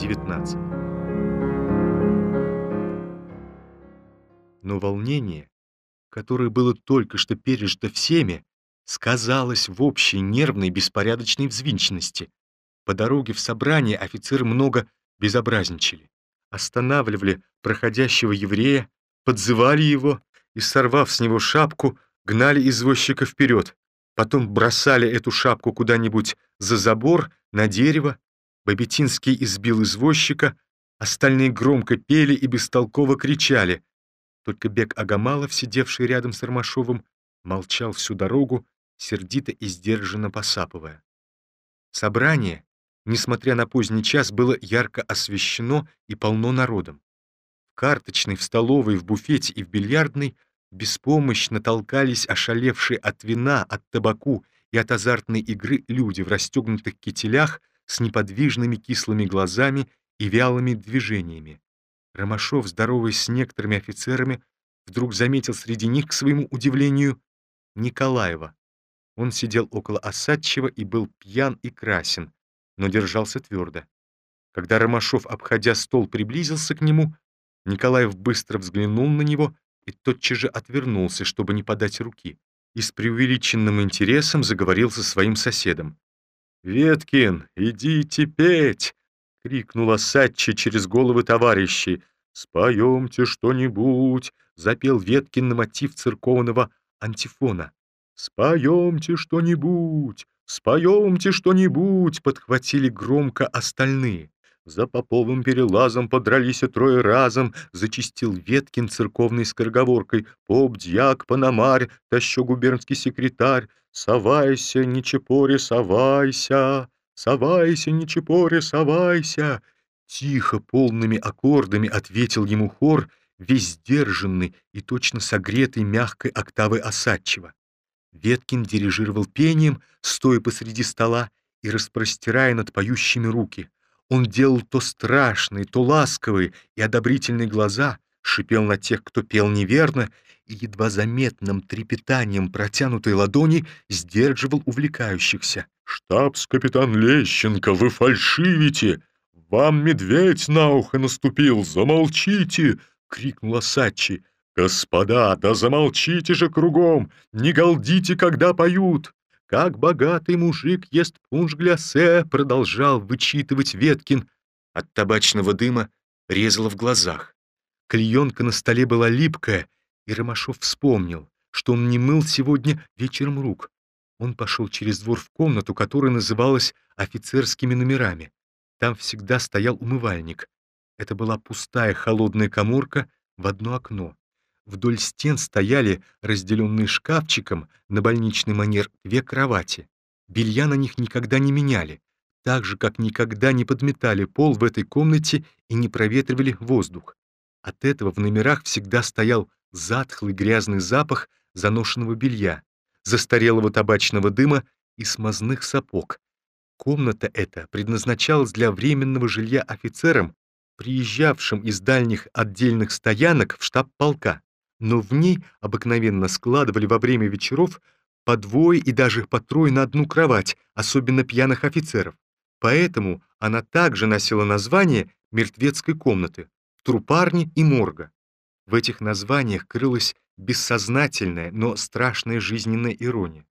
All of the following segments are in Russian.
19. Но волнение, которое было только что пережито всеми, сказалось в общей нервной беспорядочной взвинченности. По дороге в собрание офицеры много безобразничали. Останавливали проходящего еврея, подзывали его и, сорвав с него шапку, гнали извозчика вперед. Потом бросали эту шапку куда-нибудь за забор, на дерево. Бабетинский избил извозчика, остальные громко пели и бестолково кричали. Только Бек Агамалов, сидевший рядом с Ромашовым, молчал всю дорогу, сердито и сдержанно посапывая. Собрание, несмотря на поздний час, было ярко освещено и полно народом. В карточной, в столовой, в буфете и в бильярдной беспомощно толкались ошалевшие от вина, от табаку и от азартной игры люди в расстегнутых кителях с неподвижными кислыми глазами и вялыми движениями. Ромашов, здороваясь с некоторыми офицерами, вдруг заметил среди них, к своему удивлению, Николаева. Он сидел около Осадчева и был пьян и красен, но держался твердо. Когда Ромашов, обходя стол, приблизился к нему, Николаев быстро взглянул на него и тотчас же отвернулся, чтобы не подать руки, и с преувеличенным интересом заговорил со своим соседом. «Веткин, идите петь!» — крикнула Сатчи через головы товарищей. «Споемте что-нибудь!» — запел Веткин на мотив церковного антифона. «Споемте что-нибудь! Споемте что-нибудь!» — подхватили громко остальные. За поповым перелазом подрались трое разом, зачистил Веткин церковной скороговоркой. Поп, дьяк, пономарь, тащу губернский секретарь, совайся, ничепоре, совайся, совайся, ничепоре, совайся. Тихо, полными аккордами ответил ему хор, весь сдержанный и точно согретый мягкой октавой осадчего. Веткин дирижировал пением, стоя посреди стола и распростирая над поющими руки — он делал то страшные, то ласковые и одобрительные глаза, шипел на тех, кто пел неверно, и едва заметным трепетанием протянутой ладони сдерживал увлекающихся. «Штабс-капитан Лещенко, вы фальшивите! Вам медведь на ухо наступил, замолчите!» — крикнула Сачи. «Господа, да замолчите же кругом! Не галдите, когда поют! Как богатый мужик ест пунш-глясе, продолжал вычитывать Веткин. От табачного дыма резало в глазах. Клеенка на столе была липкая, и Ромашов вспомнил, что он не мыл сегодня вечером рук. Он пошел через двор в комнату, которая называлась офицерскими номерами. Там всегда стоял умывальник. Это была пустая холодная коморка в одно окно. Вдоль стен стояли, разделенные шкафчиком, на больничный манер две кровати. Белья на них никогда не меняли, так же, как никогда не подметали пол в этой комнате и не проветривали воздух. От этого в номерах всегда стоял затхлый грязный запах заношенного белья, застарелого табачного дыма и смазных сапог. Комната эта предназначалась для временного жилья офицерам, приезжавшим из дальних отдельных стоянок в штаб полка но в ней обыкновенно складывали во время вечеров по двое и даже по трое на одну кровать, особенно пьяных офицеров. Поэтому она также носила название мертвецкой комнаты, трупарни и морга. В этих названиях крылась бессознательная, но страшная жизненная ирония.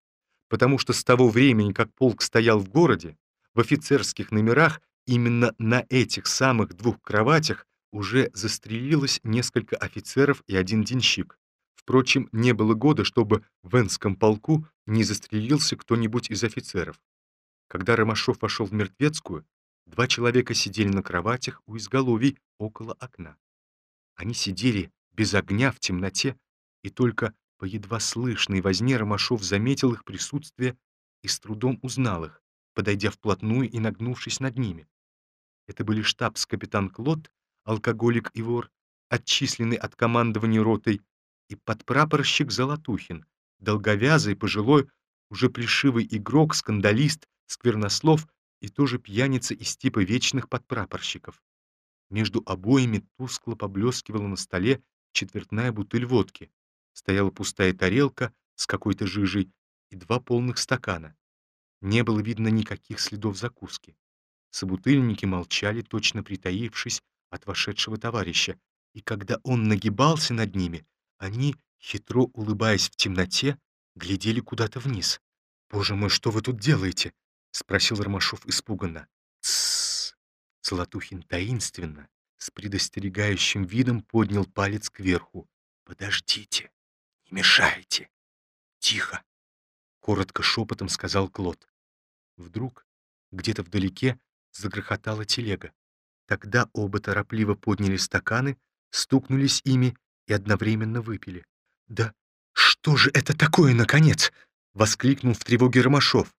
Потому что с того времени, как полк стоял в городе, в офицерских номерах именно на этих самых двух кроватях уже застрелилось несколько офицеров и один денщик. Впрочем, не было года, чтобы в Энском полку не застрелился кто-нибудь из офицеров. Когда Ромашов вошел в Мертвецкую, два человека сидели на кроватях у изголовий около окна. Они сидели без огня в темноте, и только по едва слышной возне Ромашов заметил их присутствие и с трудом узнал их, подойдя вплотную и нагнувшись над ними. Это были штабс-капитан Клод алкоголик и вор, отчисленный от командования ротой, и подпрапорщик Золотухин, долговязый, пожилой, уже плешивый игрок, скандалист, сквернослов и тоже пьяница из типа вечных подпрапорщиков. Между обоими тускло поблескивала на столе четвертная бутыль водки. Стояла пустая тарелка с какой-то жижей и два полных стакана. Не было видно никаких следов закуски. Собутыльники молчали, точно притаившись от вошедшего товарища, и когда он нагибался над ними, они, хитро улыбаясь в темноте, глядели куда-то вниз. «Боже мой, что вы тут делаете?» — спросил Ромашов испуганно. «Тссс!» Золотухин таинственно, с предостерегающим видом поднял палец кверху. «Подождите, не мешайте. Тихо!» Коротко шепотом сказал Клод. Вдруг, где-то вдалеке, загрохотала телега. Тогда оба торопливо подняли стаканы, стукнулись ими и одновременно выпили. «Да что же это такое, наконец?» — воскликнул в тревоге Ромашов.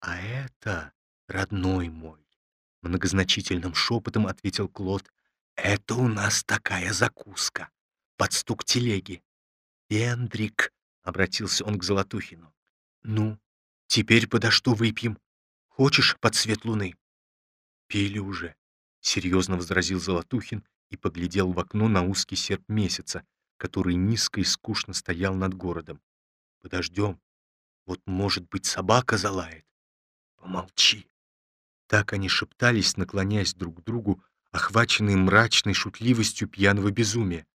«А это, родной мой», — многозначительным шепотом ответил Клод, «это у нас такая закуска, под стук телеги. Эндрик», — обратился он к Золотухину, «ну, теперь подо что выпьем? Хочешь под свет луны?» «Пили уже», — серьезно возразил Золотухин и поглядел в окно на узкий серп месяца, который низко и скучно стоял над городом. «Подождем. Вот, может быть, собака залает. Помолчи». Так они шептались, наклоняясь друг к другу, охваченные мрачной шутливостью пьяного безумия.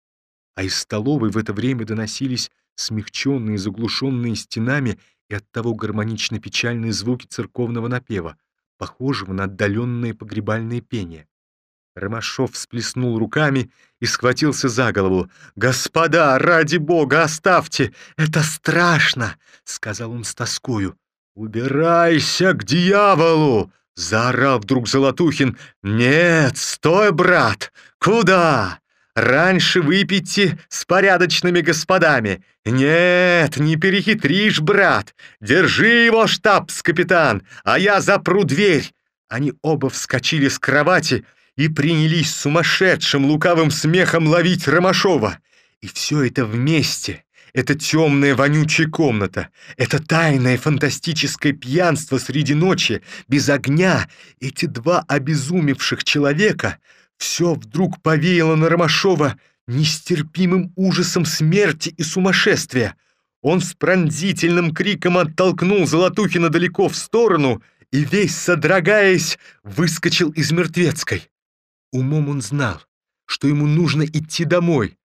А из столовой в это время доносились смягченные, заглушенные стенами и оттого гармонично печальные звуки церковного напева, похожего на отдаленное погребальное пение. Ромашов всплеснул руками и схватился за голову. «Господа, ради бога, оставьте! Это страшно!» — сказал он с тоскою. «Убирайся к дьяволу!» — заорал вдруг Золотухин. «Нет, стой, брат! Куда? Раньше выпейте с порядочными господами. Нет, не перехитришь, брат. Держи его, штабс-капитан, а я запру дверь». Они оба вскочили с кровати, и принялись сумасшедшим лукавым смехом ловить Ромашова. И все это вместе, это темная вонючая комната, это тайное фантастическое пьянство среди ночи, без огня, эти два обезумевших человека, все вдруг повеяло на Ромашова нестерпимым ужасом смерти и сумасшествия. Он с пронзительным криком оттолкнул Золотухина далеко в сторону и, весь содрогаясь, выскочил из мертвецкой. Умом он знал, что ему нужно идти домой,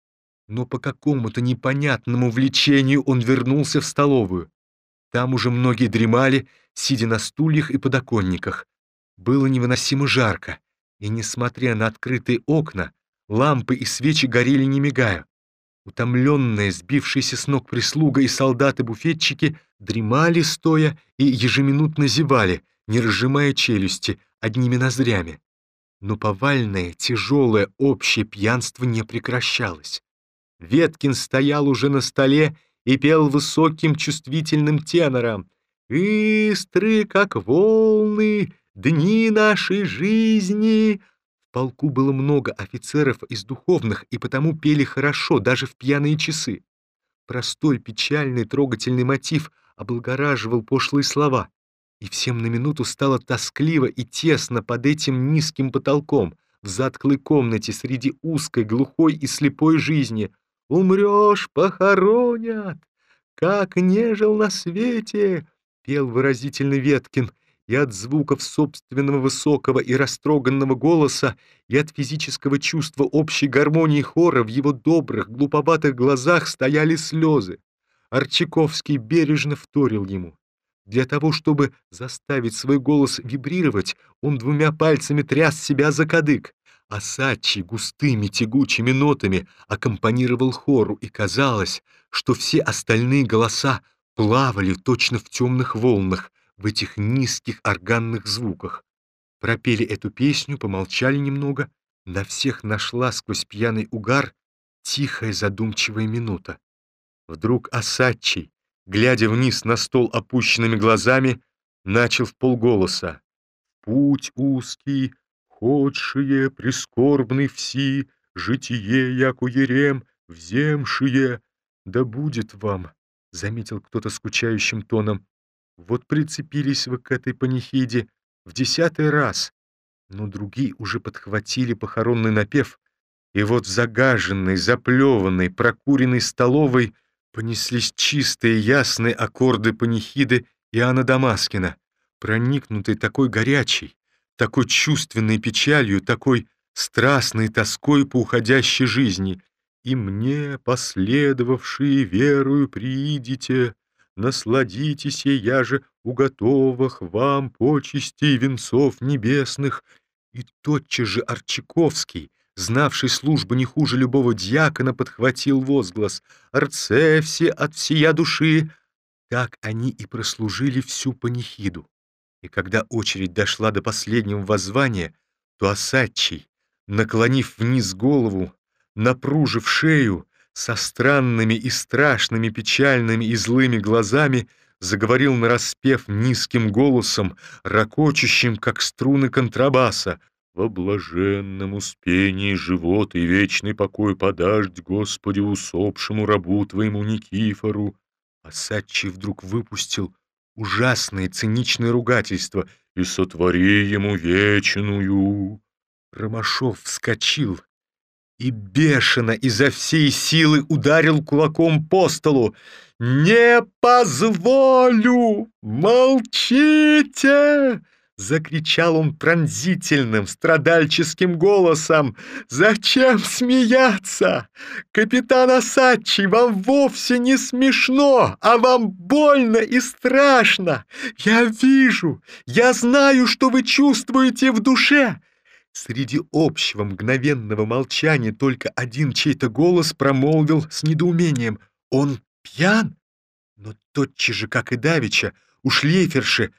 но по какому-то непонятному влечению он вернулся в столовую. Там уже многие дремали, сидя на стульях и подоконниках. Было невыносимо жарко, и, несмотря на открытые окна, лампы и свечи горели не мигая. Утомленные, сбившиеся с ног прислуга и солдаты-буфетчики дремали стоя и ежеминутно зевали, не разжимая челюсти, одними ноздрями. Но повальное, тяжелое общее пьянство не прекращалось. Веткин стоял уже на столе и пел высоким чувствительным тенором. «Истры, как волны, дни нашей жизни!» В полку было много офицеров из духовных, и потому пели хорошо, даже в пьяные часы. Простой, печальный, трогательный мотив облагораживал пошлые слова и всем на минуту стало тоскливо и тесно под этим низким потолком, в затклой комнате среди узкой, глухой и слепой жизни. «Умрешь, похоронят! Как нежил на свете!» — пел выразительно Веткин, и от звуков собственного высокого и растроганного голоса, и от физического чувства общей гармонии хора в его добрых, глуповатых глазах стояли слезы. Арчаковский бережно вторил ему. Для того, чтобы заставить свой голос вибрировать, он двумя пальцами тряс себя за кадык, а Сачи густыми тягучими нотами аккомпанировал хору, и казалось, что все остальные голоса плавали точно в темных волнах, в этих низких органных звуках. Пропели эту песню, помолчали немного, на всех нашла сквозь пьяный угар тихая задумчивая минута. Вдруг Асачий, глядя вниз на стол опущенными глазами, начал в полголоса. «Путь узкий, ходшие, прискорбный все, житие, яку ерем, вземшие, да будет вам», — заметил кто-то скучающим тоном. «Вот прицепились вы к этой панихиде в десятый раз». Но другие уже подхватили похоронный напев, и вот в загаженной, заплеванной, прокуренной столовой — понеслись чистые ясные аккорды панихиды Иоанна Дамаскина, проникнутые такой горячей, такой чувственной печалью, такой страстной тоской по уходящей жизни. И мне, последовавшие верою, приидите, насладитесь, я же уготовах вам почестей венцов небесных. И тотчас же Арчаковский, знавший службу не хуже любого дьякона, подхватил возглас «Арцевсе от всея души!» Так они и прослужили всю панихиду. И когда очередь дошла до последнего воззвания, то Осадчий, наклонив вниз голову, напружив шею, со странными и страшными печальными и злыми глазами, заговорил нараспев низким голосом, ракочущим, как струны контрабаса, «Во блаженном успении живот и вечный покой подаждь Господи усопшему рабу твоему Никифору!» А вдруг выпустил ужасное циничное ругательство «И сотвори ему вечную!» Ромашов вскочил и бешено изо всей силы ударил кулаком по столу. «Не позволю! Молчите!» Закричал он пронзительным, страдальческим голосом. «Зачем смеяться? Капитан Асачи, вам вовсе не смешно, а вам больно и страшно. Я вижу, я знаю, что вы чувствуете в душе». Среди общего мгновенного молчания только один чей-то голос промолвил с недоумением. «Он пьян?» Но тотчас же, как и Давича, у шлейферши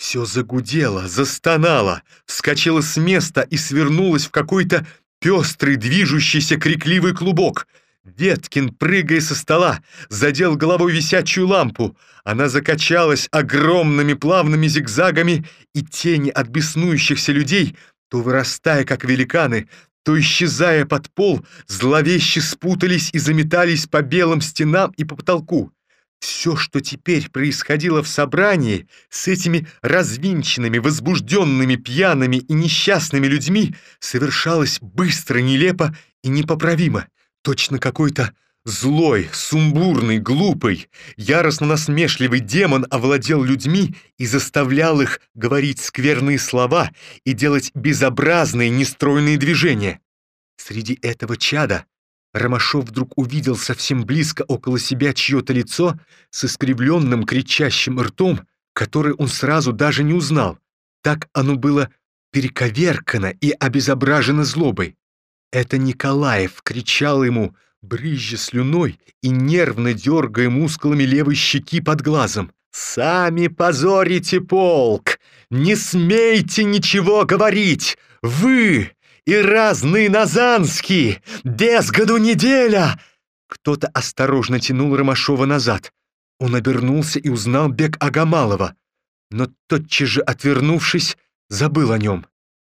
все загудело, застонало, вскочило с места и свернулось в какой-то пестрый, движущийся крикливый клубок. Веткин, прыгая со стола, задел головой висячую лампу. Она закачалась огромными плавными зигзагами, и тени от беснующихся людей, то вырастая, как великаны, то, исчезая под пол, зловеще спутались и заметались по белым стенам и по потолку. Все, что теперь происходило в собрании с этими развинченными, возбужденными, пьяными и несчастными людьми, совершалось быстро, нелепо и непоправимо. Точно какой-то злой, сумбурный, глупый, яростно насмешливый демон овладел людьми и заставлял их говорить скверные слова и делать безобразные, нестройные движения. Среди этого чада Ромашов вдруг увидел совсем близко около себя чье-то лицо с искривленным кричащим ртом, которое он сразу даже не узнал. Так оно было перековеркано и обезображено злобой. Это Николаев кричал ему, брызжа слюной и нервно дергая мускулами левой щеки под глазом. «Сами позорите полк! Не смейте ничего говорить! Вы, и разные назанские! Без году неделя!» Кто-то осторожно тянул Ромашова назад. Он обернулся и узнал бег Агамалова, но тотчас же, отвернувшись, забыл о нем.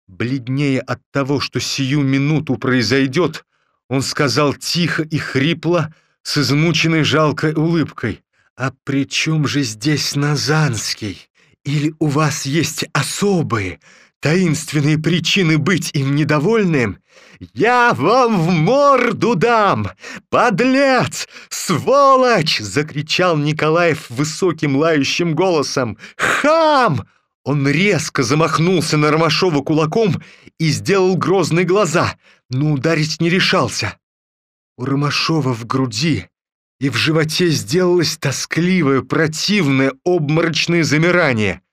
Бледнее от того, что сию минуту произойдет, он сказал тихо и хрипло, с измученной жалкой улыбкой. «А при чем же здесь Назанский? Или у вас есть особые, таинственные причины быть им недовольным, я вам в морду дам! Подлец! Сволочь!» — закричал Николаев высоким лающим голосом. «Хам!» Он резко замахнулся на Ромашова кулаком и сделал грозные глаза, но ударить не решался. У Ромашова в груди и в животе сделалось тоскливое, противное, обморочное замирание —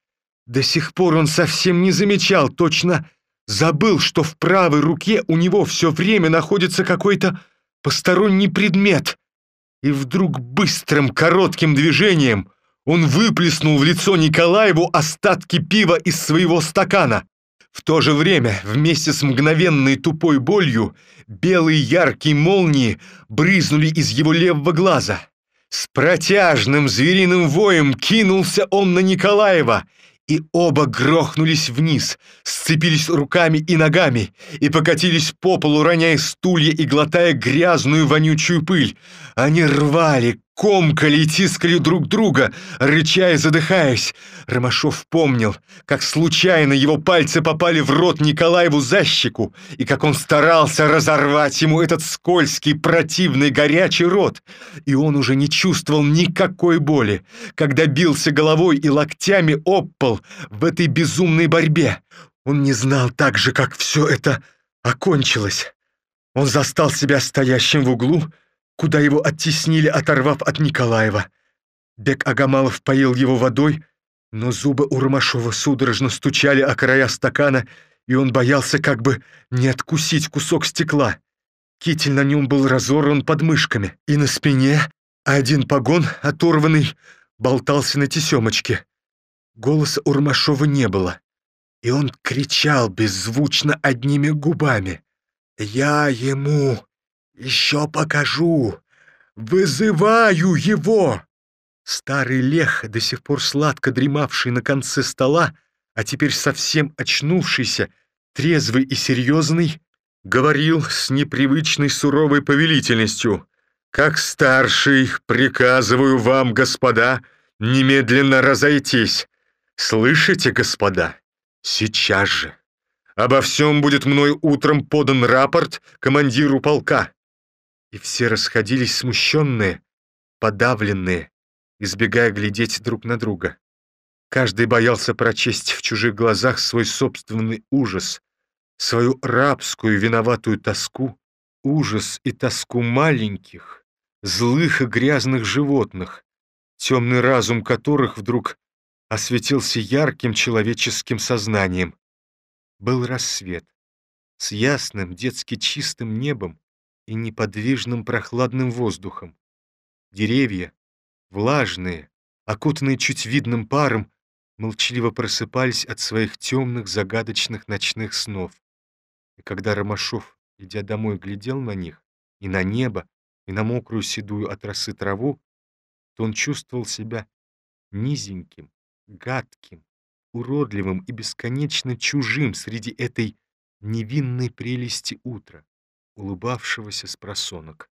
до сих пор он совсем не замечал, точно забыл, что в правой руке у него все время находится какой-то посторонний предмет. И вдруг быстрым коротким движением он выплеснул в лицо Николаеву остатки пива из своего стакана. В то же время, вместе с мгновенной тупой болью, белые яркие молнии брызнули из его левого глаза. С протяжным звериным воем кинулся он на Николаева и оба грохнулись вниз, сцепились руками и ногами и покатились по полу, роняя стулья и глотая грязную вонючую пыль. Они рвали, комкали и тискали друг друга, рыча и задыхаясь. Ромашов помнил, как случайно его пальцы попали в рот Николаеву за щеку, и как он старался разорвать ему этот скользкий, противный, горячий рот. И он уже не чувствовал никакой боли, когда бился головой и локтями об пол в этой безумной борьбе. Он не знал так же, как все это окончилось. Он застал себя стоящим в углу, куда его оттеснили, оторвав от Николаева. Бек Агамалов поил его водой, но зубы у Ромашова судорожно стучали о края стакана, и он боялся как бы не откусить кусок стекла. Китель на нем был разорван под мышками, и на спине один погон, оторванный, болтался на тесемочке. Голоса у не было, и он кричал беззвучно одними губами. «Я ему еще покажу! Вызываю его!» Старый лех, до сих пор сладко дремавший на конце стола, а теперь совсем очнувшийся, трезвый и серьезный, говорил с непривычной суровой повелительностью. «Как старший приказываю вам, господа, немедленно разойтись. Слышите, господа? Сейчас же. Обо всем будет мной утром подан рапорт командиру полка». И все расходились смущенные, подавленные, избегая глядеть друг на друга. Каждый боялся прочесть в чужих глазах свой собственный ужас, свою рабскую виноватую тоску, ужас и тоску маленьких, злых и грязных животных, темный разум которых вдруг осветился ярким человеческим сознанием. Был рассвет с ясным, детски чистым небом и неподвижным прохладным воздухом. Деревья, влажные, окутанные чуть видным паром, молчаливо просыпались от своих темных загадочных ночных снов. И когда Ромашов, идя домой, глядел на них, и на небо, и на мокрую седую от росы траву, то он чувствовал себя низеньким, гадким, уродливым и бесконечно чужим среди этой невинной прелести утра, улыбавшегося с просонок.